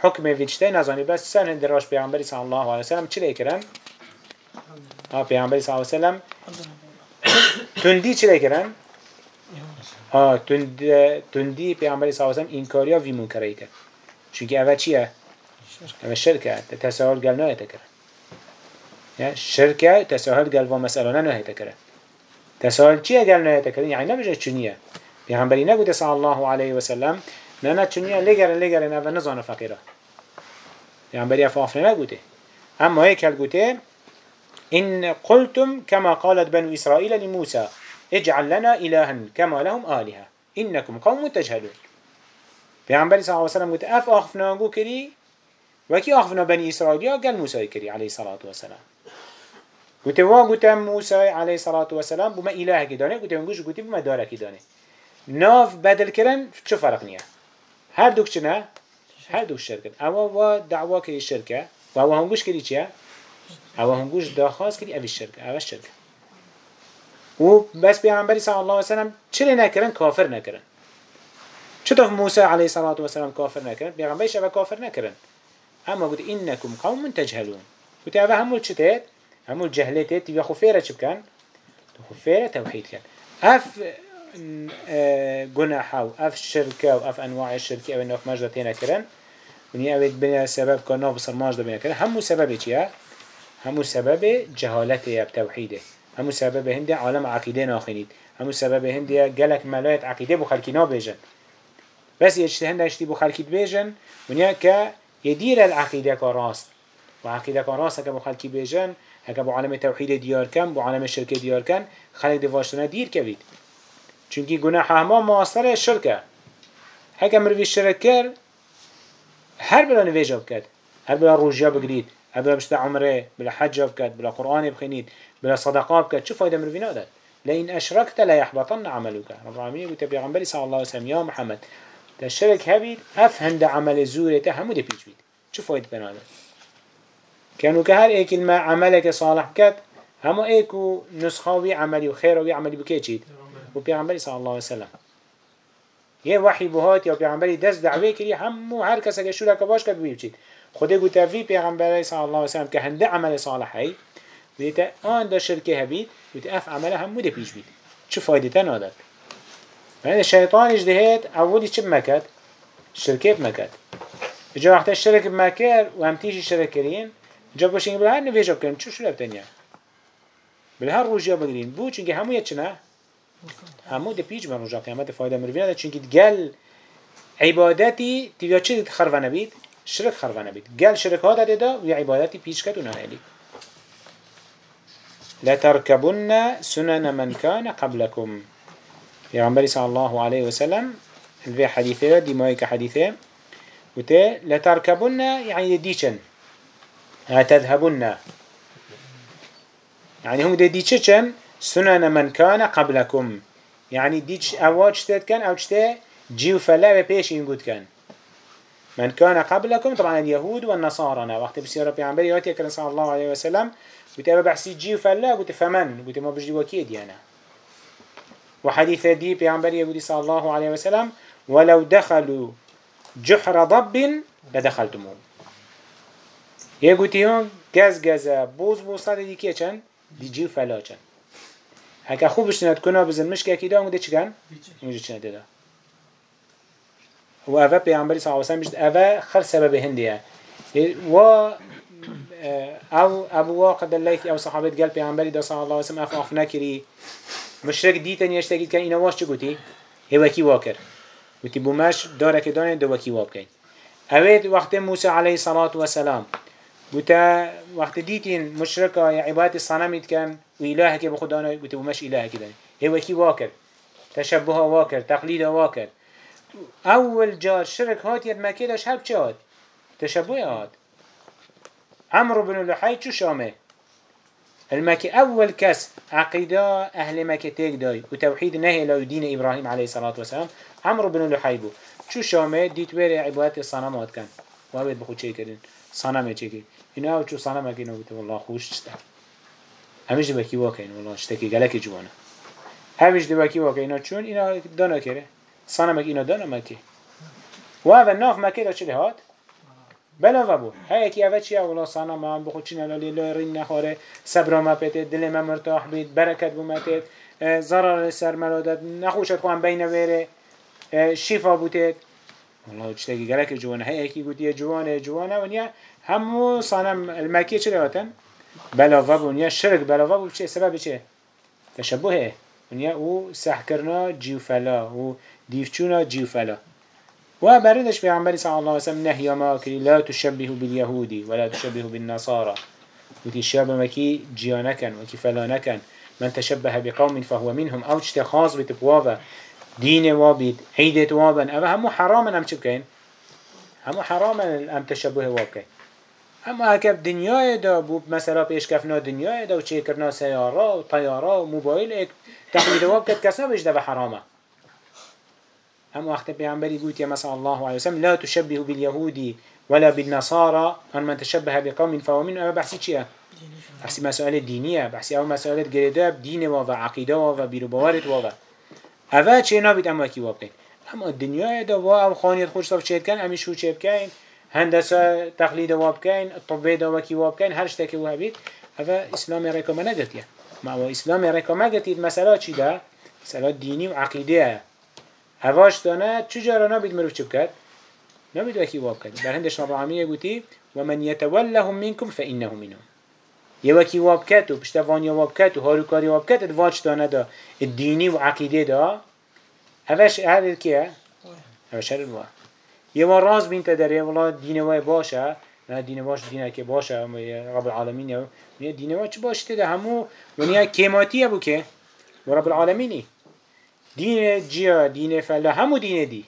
حکم ویجته نزانی بس سن هند راش پیغمبری صلی الله علیه وسلم چی لیکرن؟ ها پیامبر صلی الله علیه وسلم. تندی چی کردن؟ ها تند تندی پیامبر صلی الله علیه وسلم این کاریا وی منکری کرد. چونکه اول چیه؟ اول شرکه تساهل گل نه تکرر يعني یعنی شركة تساهل و ومسألة نه تكره تساهل چيه گل نه تكره يعني یعنی نبجه چنيه پیغمبری نگوده صلى الله عليه وسلم نه نه لگر نه لگر نه و نزانه فقیره. پیغمبری افافنه نگوده اما هی کل گوته إن قلتم كما قالت بنو إسرائيل لموسى اجعل لنا إلها كما لهم آلهة إنكم قوم تجهلون. پیغمبر صلى الله عليه وسلم قلت اف نقول كري وكي آخفنا بني إسرائيل قال موسى كري عليه الصلاة والسلام. قلت وا قلت موسى عليه الصلاة والسلام بما إله كدانه قلت ونقولش قلت بما داره كدانه ناف بدل كرن شو فرق نيا هر دوك چنه هر دوك شركة اما و دعوة كري الشركة و أو هنگوش کردی چیه؟ أو هنگوش داخواست کردی اوی شرک اوی شرک. و بس پیغمبری صلی الله علیه وسلم چلی نکرن کافر نکرن چطور موسی علیه صلاة و سلام کافر نکرن پیغمبریش اوی کافر نکرن اما قلت انکم قوم تجهلون. قلت اوی همول چطور همول جهلتت تبقى خفيرة شبكان خفيرة توحيد كان اف جناحه آه، اف شركة واف انواع الشركة أو انه مجدتين كرن ونیا اوید بنا سبب که ناف سرماج دبنا کنه همو سبب چیه؟ همو سبب جهالت یاب توحیده همو سبب هنده عالم عقیده ناخینید. همو سبب هنده گلک ملایت عقیده بو خلکی نابیجن. بس هنده اشتی بو خلکی بیجن ونیا که يدير العقيدة كراست وعقيدة كراست هكا بو خلقي بيجن هكا بو عالم التوحيد ديار كان بو عالم الشركة ديار كان خلق دفاشتنا دير كبيد چونكي گناح هما معاصرة الشركة هكا مروي الشركة هر بلا نویجا بکد هر بلا روجا بگرید. بلا بشتا عمره بلا حج بکد بلا قرآن بخینید بلا صدقة بکد چه فایده مروی نادد لئن أشركت لا يحبطن عملك. رب العالمين قلت بيغمبري صلى الله عليه وسلم يا محمد تشرك هبيد أفهند عمل زورته همو دي بيج بيد شو فايد بنادر كانوا كهر ايك الما عملك صالح كت همو إيكو نسخاوي عملي وخيروي عملي بكيتشيد وبيغمبري صلى الله عليه وسلم یه وحی بهات یا پیغمبری دست دعوی کردی همو هر کس که شورا که باش کرد بچید خدا گوته وی پیغمبری صلی الله علیه و سلم که هنده عمل صالحی دیتا آن دا شرکه هبید گوته اف عمل همو ده پیش بید. چه فایده تا نادد يعني الشيطان اجدهت أولي شب مكت شركة بمكت جا وقت الشرك بمكر وهم تيجي شركرين جا باشين بلها نفيجا بكن شو شو لبتنيا بلها روجيا بگرين بو چونك همو يتشنا همو ده پیچ من رجا قیامت فایده مروی نده چونکه گل عبادتی تیویا چه خربه نبید؟ شرک خربه نبید گل شرک ها داده دا و عبادتی پیچ کد و نهلی لتركبن سنن من كان قبلكم پیغمبر صلى الله عليه وسلم في حديثه دي مايك حديثه وته لتركبن يعني ديشن تذهبن. يعني هم دي ديشن سنن من كان قبلكم يعني ديش أواج تد كان أو تشتا جيو فلا بيش ينقود كان من كان قبلكم طبعا اليهود والنصارى. وقت بسيارة بيعنبري ياتي كان صلى الله عليه وسلم قلت أبا بحسي جيو فلا قلت فمن؟ قلت ما بجي وكيد يعني. وحديث دي بيعنبري يقول صلى الله عليه وسلم ولو دخلوا جحر ضب لدخلتموه. يقول تيون جز جز بوز بوز دي كيشن دي جيو فلا چن. هکه خوبش ند کنا بزن مش که کیدا مده چگن اینجا چنه دیده و اوه پیامبری صلی الله علیه و سلم اوه خر سبب هندیه و أو أبو واقد اللیثی أو صحابت قال پیامبری دا صلی الله علیه و سلم اف اف نکری مشرک دیتن یشتگید کن اینا واش چه گوتی؟ هوکی واکر گوتی بومش داره که دانه دو وکی واب کن. اوید وقت موسی علیه صلاة و سلام بوتا وقت ديتين مشركة يا عبادة الصنم كان وإلهك بخدانا بوتا ومش إلهك داني هو كي واكر تشبه واكر تقليد واكر أول جار شرك هات يد مكيدش هب چهات تشبه هات عمرو بن اللحي شو شامه؟ المكي أول كس عقيدة أهل مكة تيك داي؟ وتوحيد نهي لو دين إبراهيم عليه الصلاة والسلام. عمرو بن اللحي بو. شو شامه؟ ديت ويري عبادة الصنمات كان. وابد بخود شي كدن صنمه چه اینا أو چو صنم اگه اینو بوده والله خوش دو بکی واقع این والله جوانه. همیش دو بکی واقع اینا چون اینا دانا کره صنمك إنا دانا و وهذا الناف مكي دا چل هات بلا و بو ها كي اول چي اولا؟ سنم هم بخو چی الالي لیرین نخوره. نخاره صبر ما بيت دل ما مرتاح بيت برکت بمتت ضرر سر ملادت نخوشت خوان بين شیفا بوتید الله والله چتگی گلک جوانه. هی کی گوتی جوانه جوانه ونیا همو سنم المکی چه هاتن؟ بلا و ونیا شرک بلا و چه؟ سبب چه؟ تشبهه. ونیا او سحکرنا جیوفلا. و ديفچونا جيوفلا و بردش پیغمبر صلى الله عليه وسلم نهي ما كري لا تشبه باليهودي ولا تشبه بالنصارى. وتي الشاب مكي جيانكن وكي فلانكن من تشبه بقوم فهو منهم. أو تشتي خاص بتبوابه دين وابد عيدة وابن أما همو حراما أم چبكين همو حراما أم تشبه وابكين اما هكذا دنیای دا بو مثلا پیش کفنا دنیای دا و چه کرنا سیارا و طیارا و موبایل تقلید واب کد کسا بجده و حرامه. هم وقت پیغمبری قلت يا مثلا الله عليه وسلم لا تشبه باليهودي ولا بالنصارى أن من تشبه بقوم فهو منه أما بحثي چيه؟ بحثي مسائل دينية بحثي أو مسائل قريدة بدين وفا عقيدة وفا بيرو بوارد وفا هوا چه نابید اما کی وابکن اما دنیای دا وا أو خانیت خوش صاف چید کن امی شو چه بکن هندسه تقلید وابکن طبه دا وکی وابکن هر شته که وابید. هوا اسلام ریکا نگتیه. ما أو اسلام ریکا مگتید مثلا چی ده مثلا دینی و عقیده. هواش دانه چجارا نابید مروف چه بکد نابید وکی وابکن بر هندش رب العالمین گوتی ومن يتولهم منكم فإنه منهم یوکی واب کت و پشتوانی واب کت و هاروکاری واب کت ادواج دانه دا الدینی و عقیده دا. اوش هر کیه؟ اوش هر الوا یه ما راز بین تدریه ولا دین وای باشه. نه دین واش دینه که باشه رب العالمین یا دین واش باشه؟ ده همو ونیا کیماتیه بو که؟ و رب العالمینی. دین جیا دین فلا همو دین دی.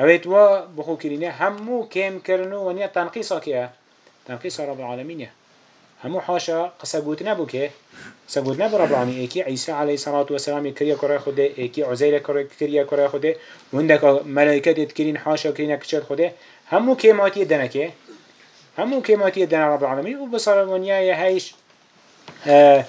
اوید و بخو کرینه همو کم کرنو ونیا تنقیصا که تنقیص رب العالمینه همو حاشا قصة قوت نبو كه قصة قوت نبو رب العالمين ايكي عيسى عليه الصلاة والسلام كريا كرا خده ايكي عزيل كريا كرا خده وندك ملائكة تكرين حاشا كرين كشت خده همو كيماتي دنكه همو كيماتي دنا رب العالمين وبصر ونيا يهيش آه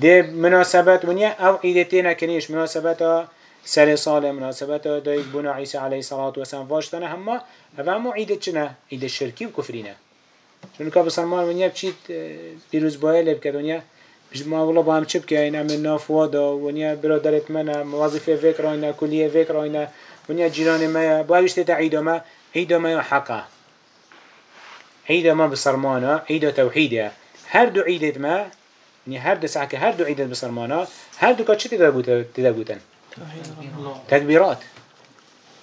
ده مناسبات ونيا أو عيدتين كنيش مناسبات سر صالح مناسبات دايك بنا عيسى عليه الصلاة والسلام واشتنا هما همو عيدة چنا؟ عيدة الشركي وكفرينه چون که بسرمان ونیا بچید پیروز باید لب ما والله با هم چپ که این امن نافوادا ونیا برادرت من موظف فکر آینه کلیه فکر آینه ونیا جیران ما با وشت تعید ما عید ما حقه. عید ما بسرمانا عید توحیده. هر دو عیدت ما يعني هر دو ساعة هر دو عيدت بسرمانا هر دو كاتش تدابوتن تكبيرات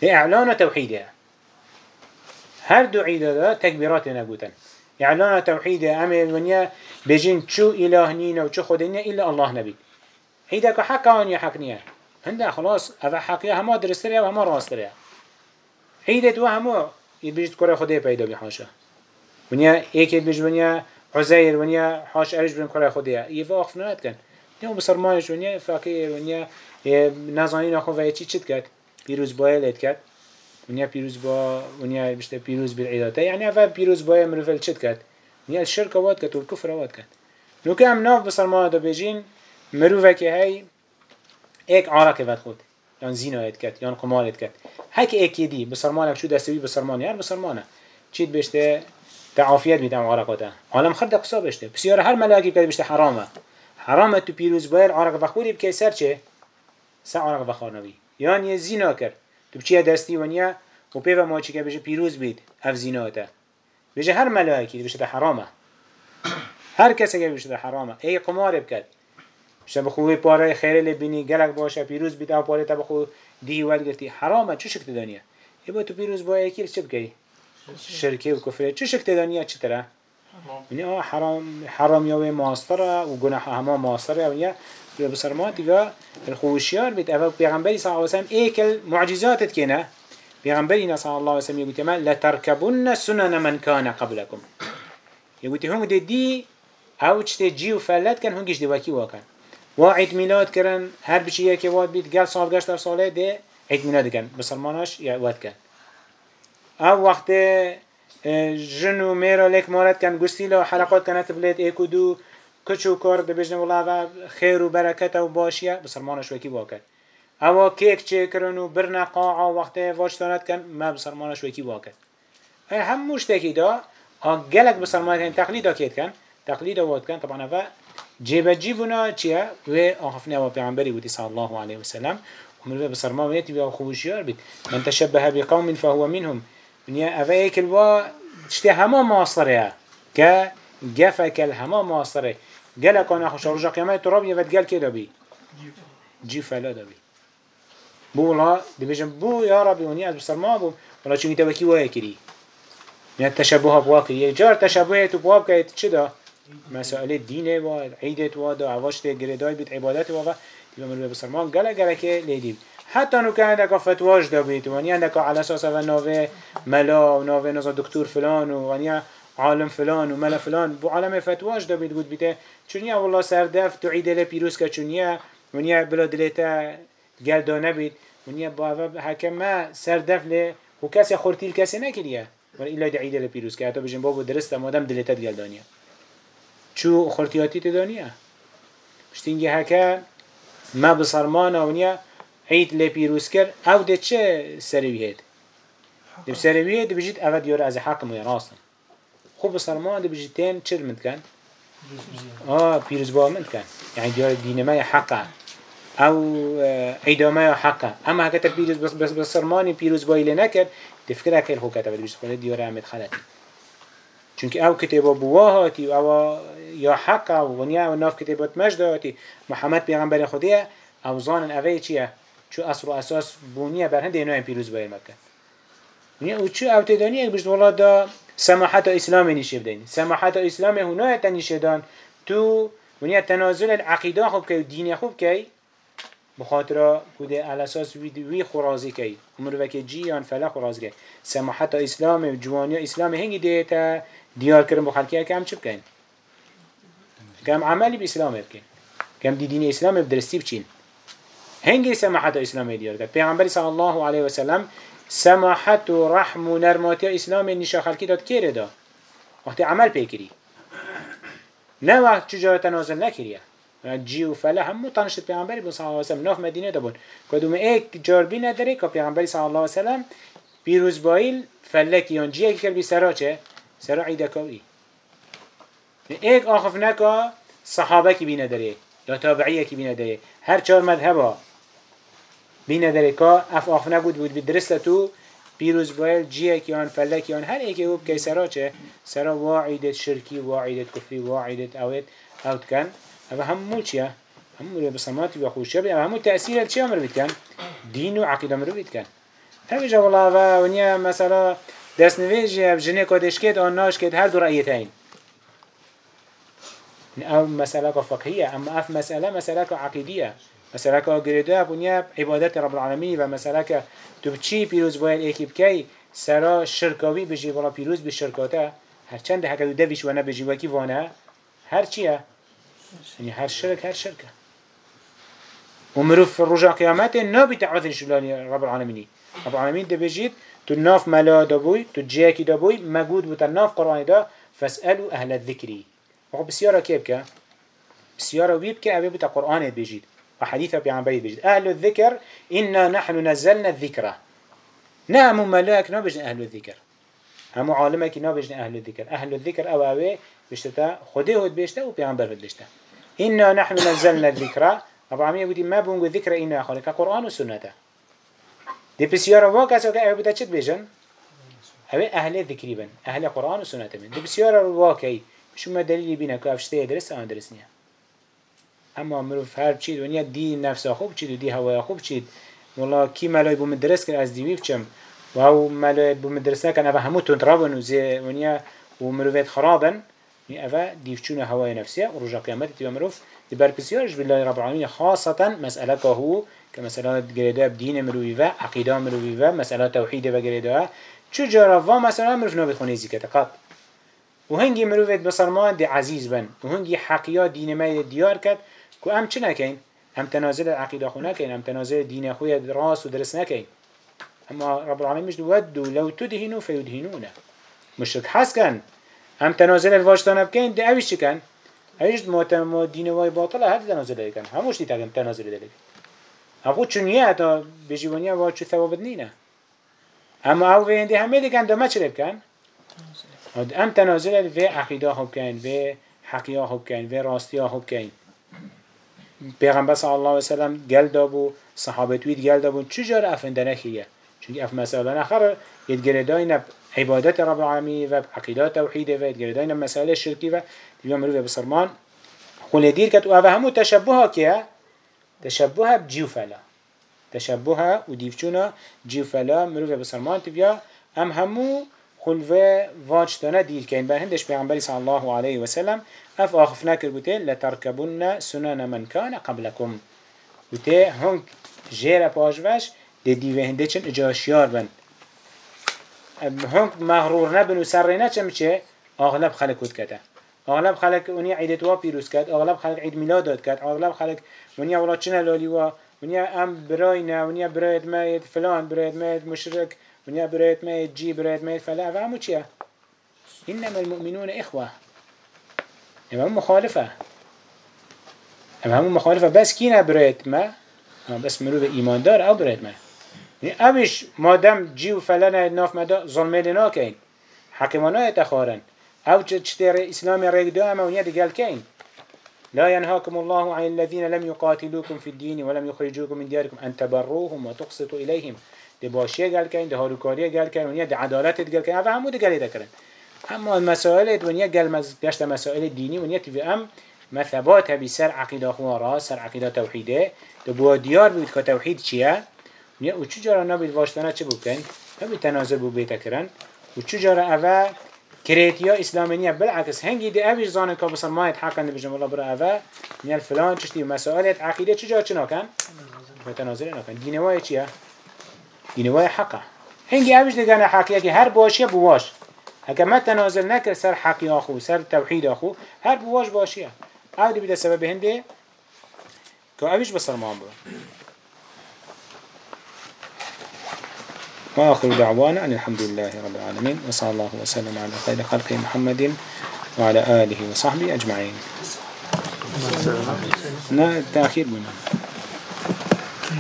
إعلان توحيدها هر دو عيدة تكبيرات نبوتن إعلان توحيد أمر ونيا بجين شو إله نينا وشو خدنيا إلا الله نبي هيدا كحق ونيا حق نيا هندا خلاص أفا حقيا هما درستريا وهما راستريا هيدا تو هما يبجد كرة خده بيدا بحاشا ونيا ايك يبجد ونيا عزير ونيا حاش أرج بن كرة خده يفا أخفنات كان نيو بسرمانش ونيا فاكير ونيا نازانين أخو فايا چي چت كات بيروز بايلت كات ونیا پیروز با ونیا بشته پیروز بالعیداته یعنی اول پیروز با مرفل چت کرد ونیا الشرک واد کرد و الکفر واد کرد نو که هم ناف بسرمان دا بجین مروفه که هی ایک عارق ود خود یان زینایت کرد یان قمالت کرد هک ایکی دی بسرمان شو دستوی بسرمان یار بسرمانه چیت بشته تعافیت میدم عارقاته عالم خرد قصا بشته. بسیار هر ملاکی که بشته حرامه. حرامه تو پیروز بایر عارق بخوری بکی سر چه؟ سر عارق بخورنوی یان یه زینا کرد. تو بچیه دستی ونیا و پیو ما چی که بشه پیروز بید. اف زیناته بشه هر ملائکی بشه حرامه. هر کسی که بشه حرامه. ای قمار بکد بشه بخوی پاره خیره لبینی گلک باشه پیروز بید. او پاره تا بخو دی ول گرتی حرامه چه شکل دنیا؟ ای با تو پیروز با یکی چه بکی شرکه و کفره چه شکل دنیا چه تره یعنی حرام حرام یا ماستره و گناه همه ماستره و في بسرمات و الخوشيار بيت أفا بيغنبري صلى الله عليه وسلم إيكل معجزات كنا بيغنبرينا صلى الله عليه وسلم يقول تمام لتركبن سنن من كان قبلكم يقول هم دي دي أو چته جي و فلت كان هنگش دي وكي واكن وعيد ميلاد كرن هر بشي يكي واد بيت قال صاحب گشت در دي عيد ميلاد كان بسرماناش يا واد كان أو وقت جنو ميرا لك مارد كان قستي له حلقات كانت بلاد ايكو دو کچو کار دبیجن ولی و خیر و برکت و باشیه. بسرمانش وکی واکد اما کیک چه کرن و برن قاعا وقت واجتانت کن ما بسرمانش وکی واکد هموش تکی دا گلک بسرمان کن تقلید کید کن؟ تقلید واد کن طبعا و جيبا جيبنا چيا و آخفنا و پیغمبری بودی صلى الله عليه وسلم ومن بصرما ويتي بيا خوشيار بيت من تشبه بقوم فهو منهم. ونيا أفا ايكل وا تشتي هما ماصره ك جفك الهما ماصره قال كان خوش رجع قيامة تراب يفت قال كده بي جي فلا ده بي بو لا دبيجن بو يا ربي ونيا بصرما بو. ولا چون يتوكي ويا كري يعني التشبه بواقي يجار تشبهه بواقي كيت چدا مسائل دینه و عیدت و دا عواش ته گردای بیت عبادت و تیبا مروی بسرمان گله گله که لیدیم. حتی نو که اندکا فتواش دا بیت و على أساس و ناوه ملا و ناوه نزا دکتور فلان و عالم فلان و ملا فلان بو عالم فتواش دا بیت بود چونیا والله سردف تو عیده پیروز که چونیا ونیا بلا دلیتا گلدانه بیت ونیا با حکم سردف لی و کسی خورتیل کسی نکریه ولی ایلا دی عیده پیروز که حتی بجن بابو درسته مادم دلیتت گلدانیه چو خورتیاتی تدانیه پشتینگی هکه ما بصرمان اونیا عید لی پیروز کرد أو ده چه سرویهد ده سرویهد بجید أو دیار از حق موی راستن خوب بصرمان ده بجید تین چر مند کن آه پیروز با مند کن یعنی دیار دین ما حقه أو عید ما حقه اما هکه پیروز بس بس بصرمانی پیروز با ایله نکرد تفکر اکل خو کتبه بجید خود دیار احمد خلطی چونکه أو کتابا بواهاتی و أو یا حق و ونیا و ناف کتابات مجداتی محمد پیغمبر خودیه أو زانن اوه چیه چو اصر و اساس بونیه بر هنده اینو پیروز باید مکن. ونیا او چو او تدانی یک بجد والله دا سماحت اسلام نیشه بدین سماحت اسلام هنایت نیشه دان. تو ونیا تنازل العقیده خوب که دین خوب که بخاطر كده على اساس وی خرازی کی؟ عمر وکی جیان فلا خرازی کی؟ سماحت اسلام جوانی اسلام هنگی دیتا دیار کردن با خلقیه کم چه بکن؟ کم عملی به اسلام بکن. کم دی دین اسلام بدرستی بچین. هنگی سماحت اسلام دیار کرد. پیغمبر صلی الله علیه و سلم سماحت و رحم و نرماتی اسلام نشا خلقی داد. کره دا وقتی عمل پیکری نه وقت چجا تنازل نکریه جی و فله همو تنشت پیغمبری بون صلی الله علیه و سلم ناف مدینه دابون کدوم ایک جاربی نداره که پیغمبری صلی الله علیه و سلم پیروز بایل فلکی یان جیه که کرد سرا چه؟ سرا عیده کوی ایک آخف نکا صحابه کی بینه داره یا تابعیه کی بینه هر چهار مذهبه بینه داره که أف آخف نگود بود بدرسته تو پیروز بایل جیه کیان فلکیان هر ایکی هوب که سرا چه؟ سرا واعیدت شرکی واعیدت کفری واعیدت اوید اوت کن. اوه همو چیه؟ همو رو بسماتی و خوشیه بید همو تأثیر چیه أمر بید کن؟ دین و عقیده أمر بید کن. همیشه والله اوه ونیا مثلا دست نویجی اف جنه کدش کد آن ناش کد هر دو رأیتین أو مسألة فقهية أما أف مسألة مسألة عقيدية مسألة قريدة بنيا عبادة رب العالمين ومسألة تبتشي بيروز بايل ايكي بكي سرا شركاوي بجي ولا بيروز بالشركاتا هر چند هكا دوش وأنا بجي وكي وأنا هر چيه يعني هر شرك هر شركة ومروف في الرجاء قيامته نابي تعوذن شلاني رب العالمين رب العالمين ده بجيت تو ناف ملا دابوي تو جيكي دابوي مجود بتا ناف قرآن دا فاسألوا أهل الذكري وخو بسيارة كيف كا بسيارة ويبكى أبي بتا قرآن بيجيد وحديثة بيعنبري بيجيد أهل الذكر إنا نحن نزلنا الذكرى نعم ملاك نبجن أهل الذكر. هم عالمك نبجن أهل الذكر. أهل الذكر أو أوي بيشتتا خده هد بيشتا وبيعنبر هد بيشتا. إنا نحن نزلنا الذكرى أبو عمية بودي ما بونغو ذكر إنا خالق قرآن وسنة دي بسيارة واقع سوكا أبي بتا چد بيجن؟ أبي أهل ذكري بن أهل قرآن وسنة من دي بسيارة واقعي. شو ما دليل بينا درست آن درست نیه اما مروف هر چید ونیا دی نفس خوب چید و دی هوا خوب چید والله کی ملای بو مدرس کرد از دیوی بچم و أو ملای بو مدرس نکن اوه همو تنترابن و زی ونیا و مروفت خرابن. نی اوه دیفچون هوای نفسیه و رجا قیامت تیو مروف دی برپسیارش بالله رب العالمین خاصتا مسئله که هو که مسئله گریده بدین مروفی و عقیده مروفی و مسئله توحید و گریده چو جارا و مسئله مروف نابد خونه زیکت قط و هنگی مروفت بسرمان دی عزیز بن. و هنگی حقیا دین ما دیار کرد. که ام چه نکین هم تنازل عقیده خو نکین هم تنازل دین خوی راست و درست نکین اما رب العالمین مش ودو لو تدهنو فيدهنونه مشرك حس كان هم تنازل الواجتان بكين دي اوش كان اوش ما دين واي باطل هذا تنازل كان هموش دي تاكن تنازل دلك اخو چونيه تا بجيوانيه واجو ثوابت نينه اما أو وين دي همه دي كان دو ما چرب كان ام تنازل في عقيده هم كان في حقيا هو بكين في راستيا هو بكين پیغمبر صلی الله علیه و سلم گل دابو صحابه توید گل چه جور افندنه کیه چون اف مسئله نخر یدگرداین عبادت رب العالمین و عقیدات توحید و یدگرداین مسئله شرکی و دیوان مروی بسرمان خلی دیر کت و او همو تشبه که تشبه بجیوفلا تشبه و دیفچونا جیوفلا مروف بسرمان تبیا هم همو خلوه واج دانه دیر کن بر هندش پیغمبری صلی الله علیه و سلم اف آخف نکر گوته لترکبون سنن من کان قبلكم گوته هنگ جیر پاجوش دی دیوه هنده چن اجاشیار بند. هنگ مغرور نبن و سر نچم چه؟ اغلب خلق کد کده. اغلب خلق اونی عیدت و پیروز کد اغلب خلق عید میلاد داد کد اغلب خلق اونی اولاد چنه لالی و ونیا ام براینا ونیا برایت ماید فلان برایت ماید مشرک ونیا برایت ماید جی برایت ماید فلا و همو چیه؟ انما المؤمنون اخوة. هم مخالفه. هم مخالفه. بس كينا برایت ما بس مرو به ایمان دار أو برایت ما يعني اوش مادم جيو فلنا ناف مدا ظلمه لنا كين حكمانا يتخارن أو تشتري اسلامي ريك دو اما ونيا دقال كين لا ينهاكم الله عن الذين لم يقاتلوكم في الدين ولم يخرجوكم من دياركم أن تبروهم وتقسطوا إليهم. دي باشية قال كاين دي هاروكارية قال كاين ونيا دي عدالات قال كاين هذا عمود قال إذا أما المسائل ونيا قال مزقشت مسائل الديني ونيا تفي أم مثباتها بسر عقيدة خوارا سر عقيدة توحيدة دي بوا ديار بيتك توحيد چيا ونيا وشجرة نبي الواشتنا شبوكن نبي تنازل وچو وشجرة أفا كريتيا إسلامية بالعكس هنجي دي أبيش زانن كابسر ما يتحقق بجمع الله برا أفا من الفلان تشتي مسائل عقيدة تجاه چنا كان متنازل نكن دينواي چيا دينواي حقه هنجي أبيش كان حقيقة كي هر باشية بواش. هكا ما تنازل نكر سر حقي أخو سر توحيد أخو هر بواش باشية عادي بدا سبب هندي كو أبيش بصر ما برا وآخر دعوانا أن الحمد لله رب العالمين وصلى الله وسلم على خير خلقه محمد وعلى آله وصحبه أجمعين. نا تأخير منه.